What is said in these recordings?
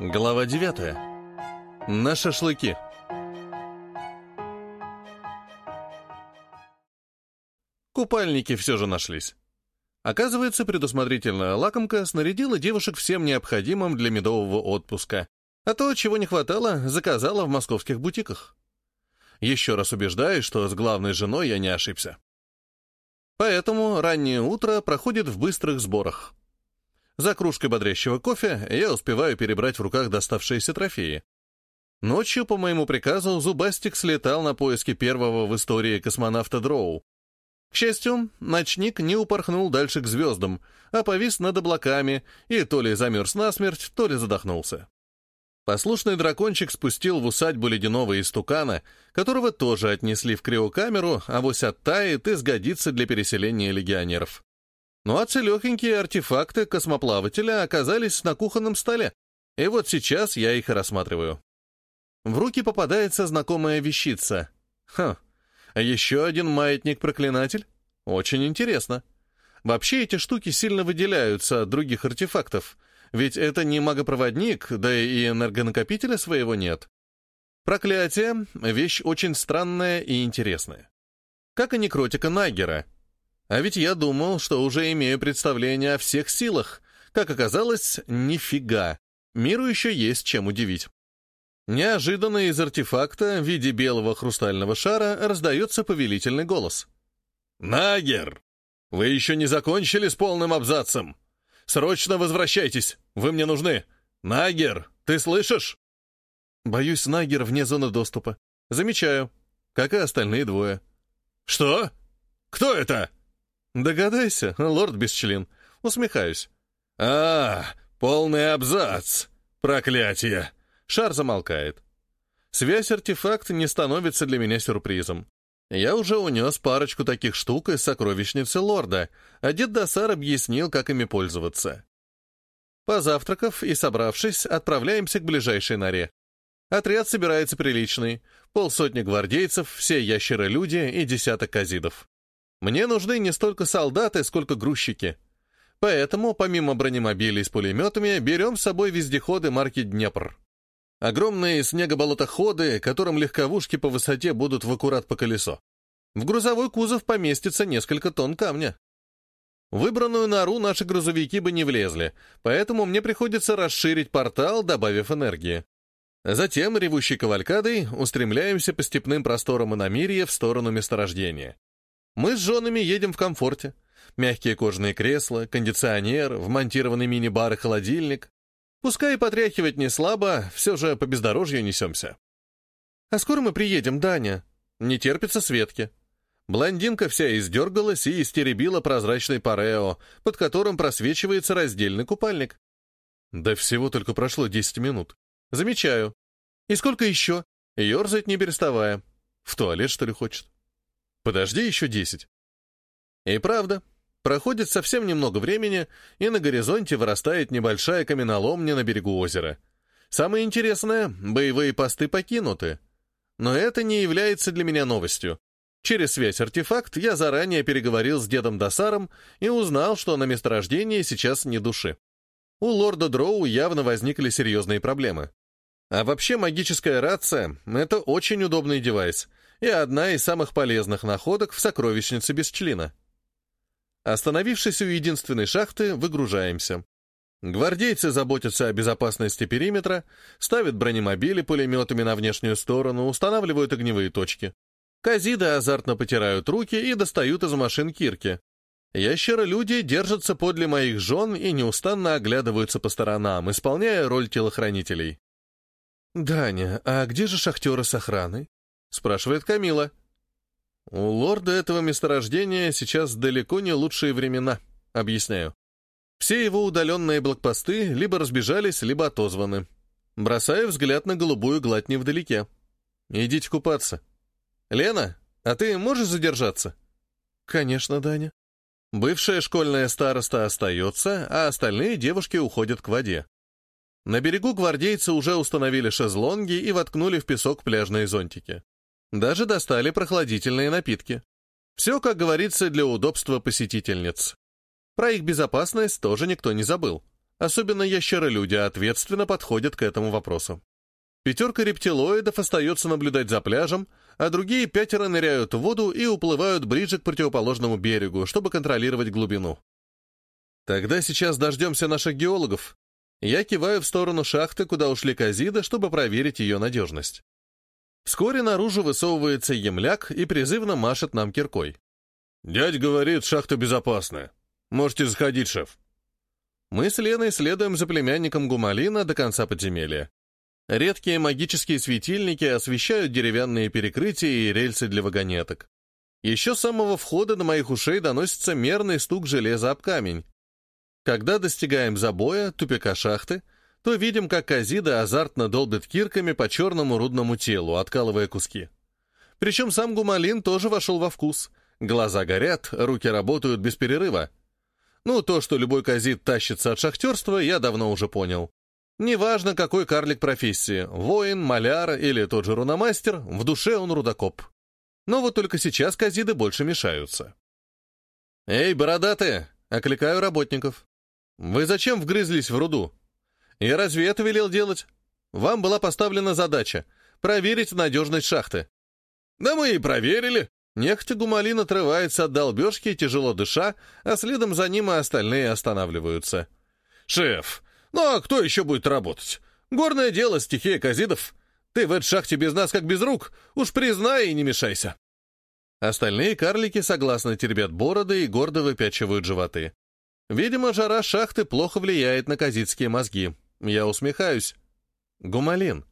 Глава 9. На шашлыки. Купальники все же нашлись. Оказывается, предусмотрительная лакомка снарядила девушек всем необходимым для медового отпуска, а то, чего не хватало, заказала в московских бутиках. Еще раз убеждаюсь, что с главной женой я не ошибся. Поэтому раннее утро проходит в быстрых сборах. За кружкой бодрящего кофе я успеваю перебрать в руках доставшиеся трофеи. Ночью, по моему приказу, Зубастик слетал на поиски первого в истории космонавта Дроу. К счастью, ночник не упорхнул дальше к звездам, а повис над облаками и то ли замерз насмерть, то ли задохнулся. Послушный дракончик спустил в усадьбу ледяного истукана, которого тоже отнесли в криокамеру, а вось оттает и сгодится для переселения легионеров. Ну а целехенькие артефакты космоплавателя оказались на кухонном столе, и вот сейчас я их рассматриваю. В руки попадается знакомая вещица. Хм, еще один маятник-проклинатель? Очень интересно. Вообще эти штуки сильно выделяются от других артефактов, ведь это не магопроводник, да и энергонакопителя своего нет. Проклятие — вещь очень странная и интересная. Как и некротика Нагера — а ведь я думал, что уже имею представление о всех силах. Как оказалось, нифига. Миру еще есть чем удивить. Неожиданно из артефакта в виде белого хрустального шара раздается повелительный голос. «Нагер! Вы еще не закончили с полным абзацем! Срочно возвращайтесь! Вы мне нужны! Нагер, ты слышишь?» Боюсь, Нагер вне зоны доступа. Замечаю. Как и остальные двое. «Что? Кто это?» «Догадайся, лорд Бесчлин». Усмехаюсь. «А, полный абзац! Проклятие!» Шар замолкает. Связь-артефакт не становится для меня сюрпризом. Я уже унес парочку таких штук из сокровищницы лорда, а дед Досар объяснил, как ими пользоваться. Позавтракав и собравшись, отправляемся к ближайшей норе. Отряд собирается приличный. Полсотни гвардейцев, все ящеры-люди и десяток казидов. Мне нужны не столько солдаты, сколько грузчики. Поэтому, помимо бронемобилей с пулеметами, берем с собой вездеходы марки «Днепр». Огромные снегоболотоходы, которым легковушки по высоте будут в аккурат по колесо. В грузовой кузов поместится несколько тонн камня. Выбранную нору наши грузовики бы не влезли, поэтому мне приходится расширить портал, добавив энергии. Затем, ревущей кавалькадой, устремляемся по степным просторам Иномирья в сторону месторождения. Мы с женами едем в комфорте. Мягкие кожаные кресла, кондиционер, вмонтированный мини-бар и холодильник. Пускай и потряхивать не слабо, все же по бездорожью несемся. «А скоро мы приедем, Даня?» Не терпится Светки. Блондинка вся издергалась и истеребила прозрачный парео, под которым просвечивается раздельный купальник. Да всего только прошло десять минут. Замечаю. И сколько еще? Ёрзать не переставая. В туалет, что ли, хочет? Подожди еще десять. И правда, проходит совсем немного времени, и на горизонте вырастает небольшая каменоломня на берегу озера. Самое интересное — боевые посты покинуты. Но это не является для меня новостью. Через связь-артефакт я заранее переговорил с дедом Досаром и узнал, что на месторождении сейчас не души. У лорда Дроу явно возникли серьезные проблемы. А вообще магическая рация — это очень удобный девайс — и одна из самых полезных находок в сокровищнице без члена. Остановившись у единственной шахты, выгружаемся. Гвардейцы заботятся о безопасности периметра, ставят бронемобили пулеметами на внешнюю сторону, устанавливают огневые точки. Казиды азартно потирают руки и достают из машин кирки. Ящеры-люди держатся подле моих жен и неустанно оглядываются по сторонам, исполняя роль телохранителей. «Даня, а где же шахтеры с охраной?» Спрашивает Камила. У лорда этого месторождения сейчас далеко не лучшие времена, объясняю. Все его удаленные блокпосты либо разбежались, либо отозваны. Бросаю взгляд на голубую гладь невдалеке. Идите купаться. Лена, а ты можешь задержаться? Конечно, Даня. Бывшая школьная староста остается, а остальные девушки уходят к воде. На берегу гвардейцы уже установили шезлонги и воткнули в песок пляжные зонтики. Даже достали прохладительные напитки. Все, как говорится, для удобства посетительниц. Про их безопасность тоже никто не забыл. Особенно ящеролюди ответственно подходят к этому вопросу. Пятерка рептилоидов остается наблюдать за пляжем, а другие пятеро ныряют в воду и уплывают ближе к противоположному берегу, чтобы контролировать глубину. Тогда сейчас дождемся наших геологов. Я киваю в сторону шахты, куда ушли Казида, чтобы проверить ее надежность. Вскоре наружу высовывается емляк и призывно машет нам киркой. «Дядь говорит, шахта безопасная. Можете заходить, шеф». Мы с Леной следуем за племянником Гумалина до конца подземелья. Редкие магические светильники освещают деревянные перекрытия и рельсы для вагонеток. Еще с самого входа до моих ушей доносится мерный стук железа об камень. Когда достигаем забоя, тупика шахты, то видим, как Казида азартно долбит кирками по черному рудному телу, откалывая куски. Причем сам Гумалин тоже вошел во вкус. Глаза горят, руки работают без перерыва. Ну, то, что любой Казид тащится от шахтерства, я давно уже понял. Неважно, какой карлик профессии, воин, маляр или тот же руномастер, в душе он рудокоп. Но вот только сейчас казиды больше мешаются. «Эй, бородатые!» — окликаю работников. «Вы зачем вгрызлись в руду? Я разве это велел делать? Вам была поставлена задача — проверить надежность шахты». «Да мы и проверили!» Нехотя Гумалин отрывается от долбежки, тяжело дыша, а следом за ним и остальные останавливаются. «Шеф, ну а кто еще будет работать? Горное дело, стихия казидов. Ты в этой шахте без нас как без рук. Уж признай и не мешайся. Остальные карлики согласно теребят бороды и гордо выпячивают животы. Видимо, жара шахты плохо влияет на казидские мозги. Я усмехаюсь. Гумалин,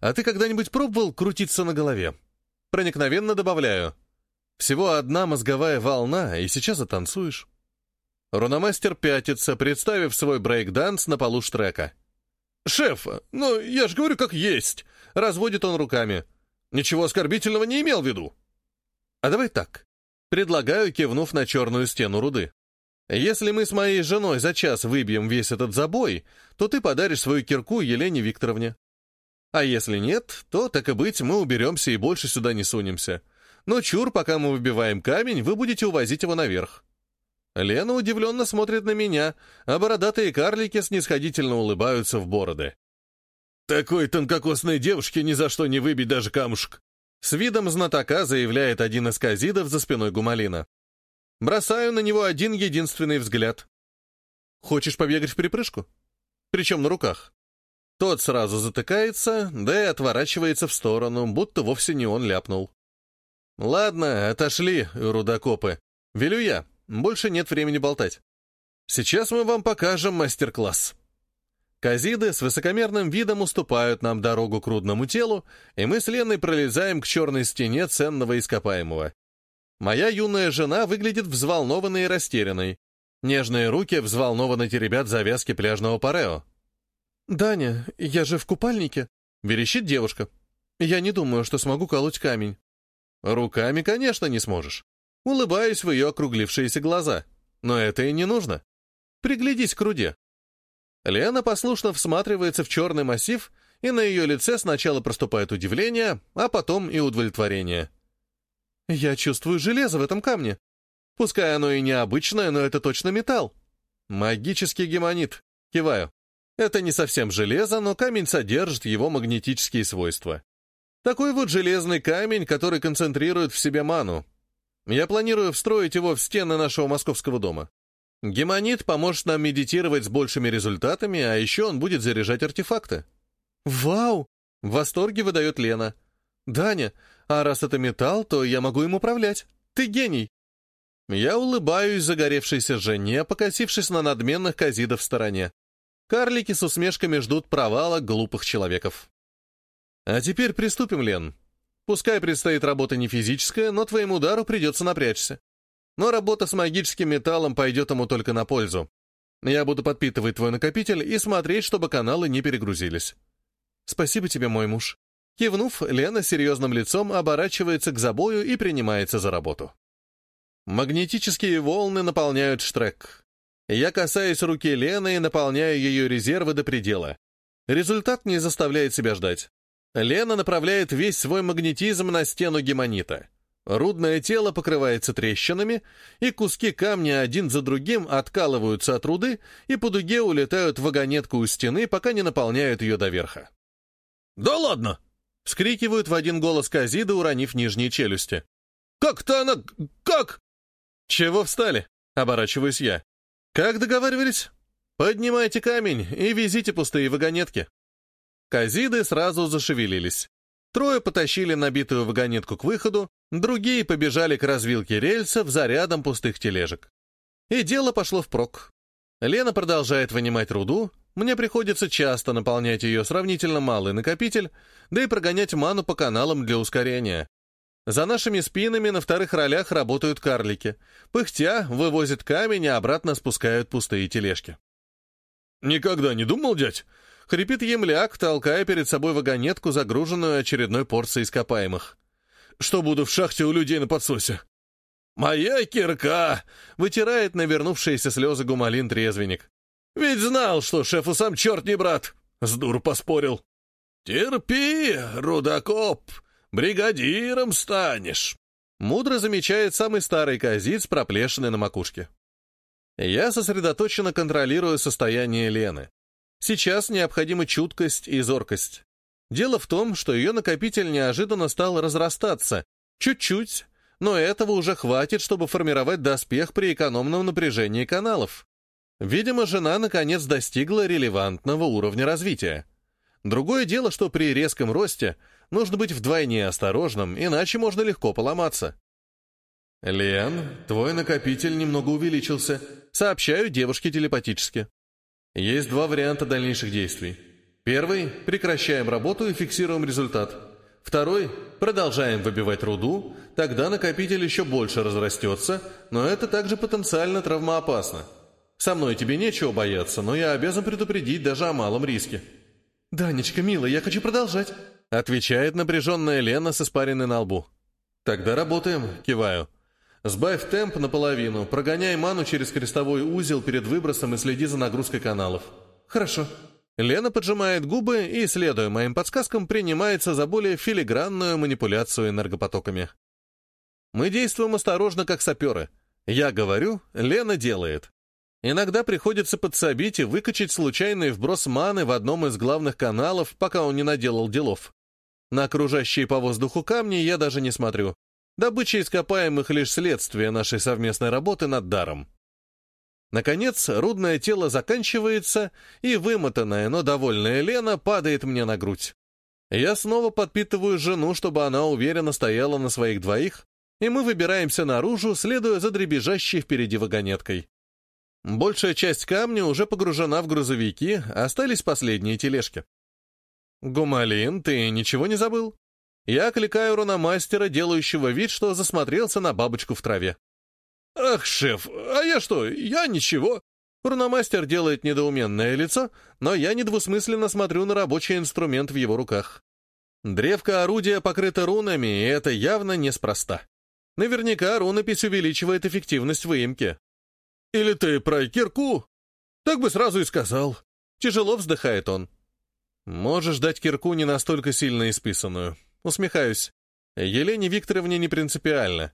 а ты когда-нибудь пробовал крутиться на голове? Проникновенно добавляю. Всего одна мозговая волна, и сейчас затанцуешь. Руномастер пятится, представив свой брейк-данс на полу штрека. «Шеф, ну я же говорю, как есть!» — разводит он руками. «Ничего оскорбительного не имел в виду». «А давай так. Предлагаю, кивнув на черную стену руды. Если мы с моей женой за час выбьем весь этот забой, то ты подаришь свою кирку Елене Викторовне. А если нет, то, так и быть, мы уберемся и больше сюда не сунемся. Но чур, пока мы выбиваем камень, вы будете увозить его наверх. Лена удивленно смотрит на меня, а бородатые карлики снисходительно улыбаются в бороды. «Такой тонкокосной девушке ни за что не выбить даже камушек!» С видом знатока заявляет один из казидов за спиной Гумалина. Бросаю на него один единственный взгляд. «Хочешь побегать в припрыжку?» Причем на руках. Тот сразу затыкается, да и отворачивается в сторону, будто вовсе не он ляпнул. «Ладно, отошли, рудокопы. Велю я, больше нет времени болтать. Сейчас мы вам покажем мастер-класс. Казиды с высокомерным видом уступают нам дорогу к рудному телу, и мы с Леной пролезаем к черной стене ценного ископаемого. Моя юная жена выглядит взволнованной и растерянной. Нежные руки взволнованно теребят завязки пляжного парео. «Даня, я же в купальнике», — верещит девушка. «Я не думаю, что смогу колоть камень». «Руками, конечно, не сможешь. Улыбаюсь в ее округлившиеся глаза. Но это и не нужно. Приглядись к руде. Лена послушно всматривается в черный массив, и на ее лице сначала проступает удивление, а потом и удовлетворение. «Я чувствую железо в этом камне. Пускай оно и необычное, но это точно металл. Магический гемонит. Киваю. Это не совсем железо, но камень содержит его магнетические свойства. Такой вот железный камень, который концентрирует в себе ману. Я планирую встроить его в стены нашего московского дома. Гемонит поможет нам медитировать с большими результатами, а еще он будет заряжать артефакты. Вау! В восторге выдает Лена. Даня, а раз это металл, то я могу им управлять. Ты гений. Я улыбаюсь загоревшейся жене, покосившись на надменных казидов в стороне. Карлики с усмешками ждут провала глупых человеков. А теперь приступим, Лен. Пускай предстоит работа не физическая, но твоему удару придется напрячься. Но работа с магическим металлом пойдет ему только на пользу. Я буду подпитывать твой накопитель и смотреть, чтобы каналы не перегрузились. Спасибо тебе, мой муж. Кивнув, Лена серьезным лицом оборачивается к забою и принимается за работу. Магнетические волны наполняют штрек. Я касаюсь руки Лены и наполняю ее резервы до предела. Результат не заставляет себя ждать. Лена направляет весь свой магнетизм на стену гемонита. Рудное тело покрывается трещинами, и куски камня один за другим откалываются от руды и по дуге улетают в вагонетку у стены, пока не наполняют ее до верха. «Да ладно!» — вскрикивают в один голос Казида, уронив нижние челюсти. «Как-то она... как?» «Чего встали?» — оборачиваюсь я. «Как договаривались? Поднимайте камень и везите пустые вагонетки». Казиды сразу зашевелились. Трое потащили набитую вагонетку к выходу, другие побежали к развилке рельсов за рядом пустых тележек. И дело пошло впрок. Лена продолжает вынимать руду, мне приходится часто наполнять ее сравнительно малый накопитель, да и прогонять ману по каналам для ускорения. За нашими спинами на вторых ролях работают карлики. Пыхтя вывозят камень и обратно спускают пустые тележки. «Никогда не думал, дядь?» — хрипит емляк, толкая перед собой вагонетку, загруженную очередной порцией ископаемых. «Что буду в шахте у людей на подсосе?» «Моя кирка!» — вытирает навернувшиеся слезы гумалин-трезвенник. «Ведь знал, что шефу сам черт не брат!» — с дур поспорил. «Терпи, рудокоп, бригадиром станешь!» Мудро замечает самый старый козиц, проплешенный на макушке. Я сосредоточенно контролирую состояние Лены. Сейчас необходима чуткость и зоркость. Дело в том, что ее накопитель неожиданно стал разрастаться. Чуть-чуть, но этого уже хватит, чтобы формировать доспех при экономном напряжении каналов. Видимо, жена наконец достигла релевантного уровня развития. Другое дело, что при резком росте нужно быть вдвойне осторожным, иначе можно легко поломаться. «Лен, твой накопитель немного увеличился», — сообщаю девушке телепатически. Есть два варианта дальнейших действий. Первый – прекращаем работу и фиксируем результат. Второй – продолжаем выбивать руду, тогда накопитель еще больше разрастется, но это также потенциально травмоопасно. Со мной тебе нечего бояться, но я обязан предупредить даже о малом риске. «Данечка, милая, я хочу продолжать», — отвечает напряженная Лена с испаренной на лбу. «Тогда работаем», — киваю. Сбавь темп наполовину, прогоняй ману через крестовой узел перед выбросом и следи за нагрузкой каналов. Хорошо. Лена поджимает губы и, следуя моим подсказкам, принимается за более филигранную манипуляцию энергопотоками. Мы действуем осторожно, как саперы. Я говорю, Лена делает. Иногда приходится подсобить и выкачать случайный вброс маны в одном из главных каналов, пока он не наделал делов. На окружающие по воздуху камни я даже не смотрю. Добыча ископаемых лишь следствие нашей совместной работы над даром. Наконец, рудное тело заканчивается, и вымотанная, но довольная Лена падает мне на грудь. Я снова подпитываю жену, чтобы она уверенно стояла на своих двоих, и мы выбираемся наружу, следуя за дребезжащей впереди вагонеткой. Большая часть камня уже погружена в грузовики, остались последние тележки. «Гумалин, ты ничего не забыл?» Я окликаю руномастера, делающего вид, что засмотрелся на бабочку в траве. «Ах, шеф, а я что? Я ничего». Руномастер делает недоуменное лицо, но я недвусмысленно смотрю на рабочий инструмент в его руках. Древко орудия покрыто рунами, и это явно неспроста. Наверняка рунопись увеличивает эффективность выемки. «Или ты про кирку?» «Так бы сразу и сказал». Тяжело вздыхает он. «Можешь дать кирку не настолько сильно исписанную. Усмехаюсь. Елене Викторовне не принципиально.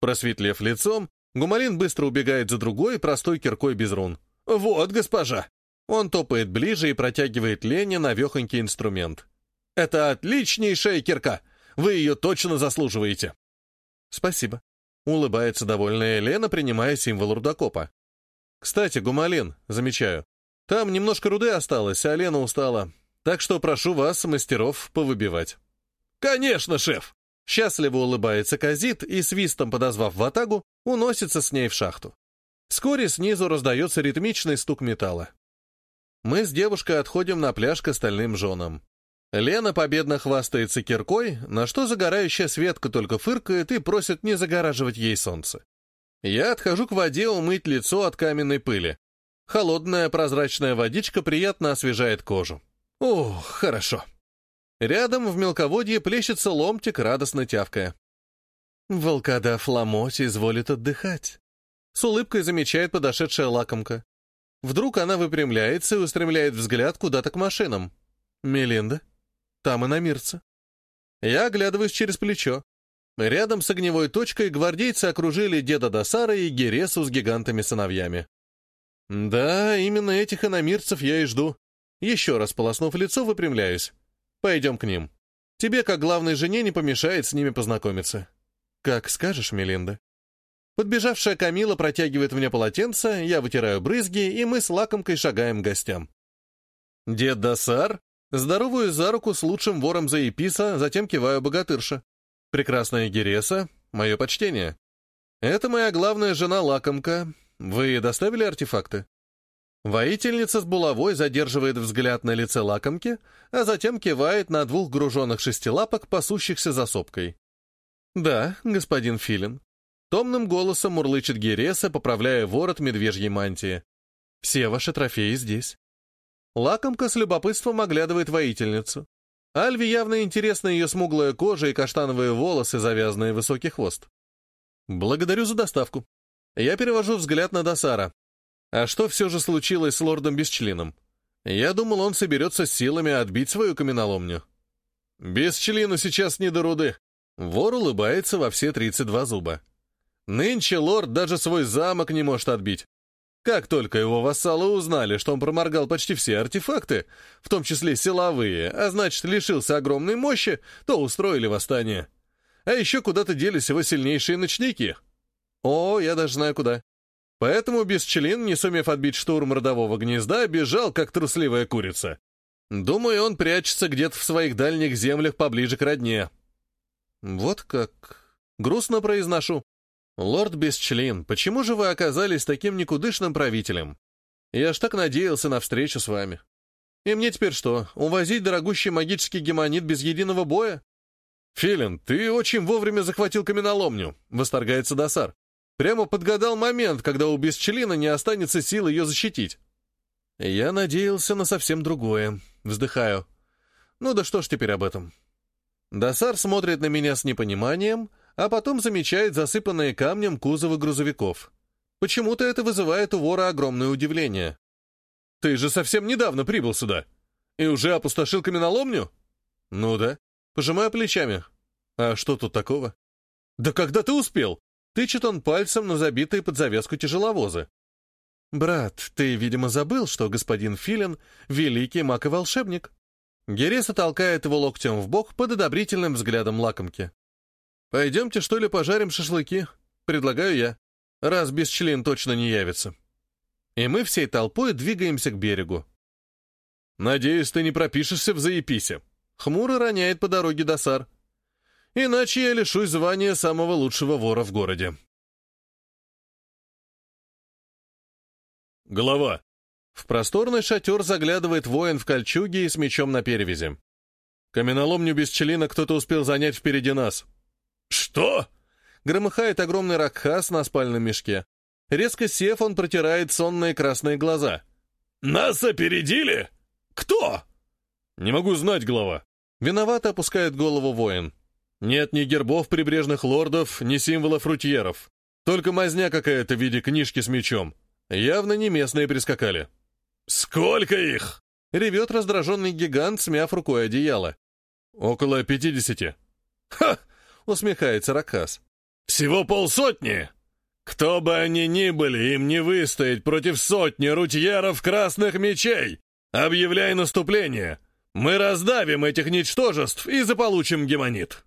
Просветлев лицом, Гумалин быстро убегает за другой, простой киркой без рун. «Вот, госпожа!» Он топает ближе и протягивает Лене навехонький инструмент. «Это отличнейшая кирка! Вы ее точно заслуживаете!» «Спасибо», — улыбается довольная Лена, принимая символ рудокопа. «Кстати, Гумалин, замечаю, там немножко руды осталось, а Лена устала, так что прошу вас, мастеров, повыбивать». «Конечно, шеф!» Счастливо улыбается Казит и, свистом подозвав ватагу, уносится с ней в шахту. Вскоре снизу раздается ритмичный стук металла. Мы с девушкой отходим на пляж к остальным женам. Лена победно хвастается киркой, на что загорающая Светка только фыркает и просит не загораживать ей солнце. Я отхожу к воде умыть лицо от каменной пыли. Холодная прозрачная водичка приятно освежает кожу. Ох, хорошо. Рядом в мелководье плещется ломтик, радостно тявкая. Волкодав Ламоть изволит отдыхать. С улыбкой замечает подошедшая лакомка. Вдруг она выпрямляется и устремляет взгляд куда-то к машинам. Мелинда. Там и намирца. Я оглядываюсь через плечо. Рядом с огневой точкой гвардейцы окружили деда Досара и Гересу с гигантами-сыновьями. Да, именно этих иномирцев я и жду. Еще раз полоснув лицо, выпрямляюсь. Пойдем к ним. Тебе, как главной жене, не помешает с ними познакомиться. Как скажешь, Мелинда. Подбежавшая Камила протягивает мне полотенце, я вытираю брызги, и мы с лакомкой шагаем к гостям. Дед Досар, здоровую за руку с лучшим вором за Еписа, затем киваю богатырша. Прекрасная Гереса, мое почтение. Это моя главная жена Лакомка. Вы доставили артефакты? Воительница с булавой задерживает взгляд на лице лакомки, а затем кивает на двух груженных шестилапок, пасущихся за сопкой. «Да, господин Филин». Томным голосом мурлычет Гереса, поправляя ворот медвежьей мантии. «Все ваши трофеи здесь». Лакомка с любопытством оглядывает воительницу. Альве явно интересна ее смуглая кожа и каштановые волосы, завязанные в высокий хвост. «Благодарю за доставку». Я перевожу взгляд на Досара. А что все же случилось с лордом Бесчлином? Я думал, он соберется с силами отбить свою каменоломню. Бесчлину сейчас не до руды. Вор улыбается во все 32 зуба. Нынче лорд даже свой замок не может отбить. Как только его вассалы узнали, что он проморгал почти все артефакты, в том числе силовые, а значит, лишился огромной мощи, то устроили восстание. А еще куда-то делись его сильнейшие ночники. О, я даже знаю куда. Поэтому Бесчлин, не сумев отбить штурм родового гнезда, бежал, как трусливая курица. Думаю, он прячется где-то в своих дальних землях поближе к родне. Вот как... Грустно произношу. «Лорд Бесчлин, почему же вы оказались таким никудышным правителем? Я ж так надеялся на встречу с вами. И мне теперь что, увозить дорогущий магический гемонит без единого боя?» «Филин, ты очень вовремя захватил каменоломню», — восторгается Досар. Прямо подгадал момент, когда у Бесчелина не останется сил ее защитить. Я надеялся на совсем другое. Вздыхаю. Ну да что ж теперь об этом? Досар смотрит на меня с непониманием, а потом замечает засыпанные камнем кузовы грузовиков. Почему-то это вызывает у вора огромное удивление. «Ты же совсем недавно прибыл сюда и уже опустошил каменоломню?» «Ну да». Пожимаю плечами. «А что тут такого?» «Да когда ты успел? Тычет он пальцем на забитые под завязку тяжеловозы. «Брат, ты, видимо, забыл, что господин Филин — великий маг и волшебник». Гереса толкает его локтем в бок под одобрительным взглядом лакомки. «Пойдемте, что ли, пожарим шашлыки?» — предлагаю я, раз без член точно не явится. И мы всей толпой двигаемся к берегу. «Надеюсь, ты не пропишешься в заеписе», — хмуро роняет по дороге Досар. Иначе я лишусь звания самого лучшего вора в городе. Глава. В просторный шатер заглядывает воин в кольчуге и с мечом на перевязи. Каменоломню без кто-то успел занять впереди нас. «Что?» — громыхает огромный ракхас на спальном мешке. Резко сев, он протирает сонные красные глаза. «Нас опередили? Кто?» «Не могу знать, глава». Виновато опускает голову воин. Нет ни гербов прибрежных лордов, ни символов рутьеров. Только мазня какая-то в виде книжки с мечом. Явно не местные прискакали. «Сколько их?» — ревет раздраженный гигант, смяв рукой одеяло. «Около пятидесяти». «Ха!» — усмехается Ракас. «Всего полсотни? Кто бы они ни были, им не выстоять против сотни рутьеров красных мечей! Объявляй наступление! Мы раздавим этих ничтожеств и заполучим гемонит!»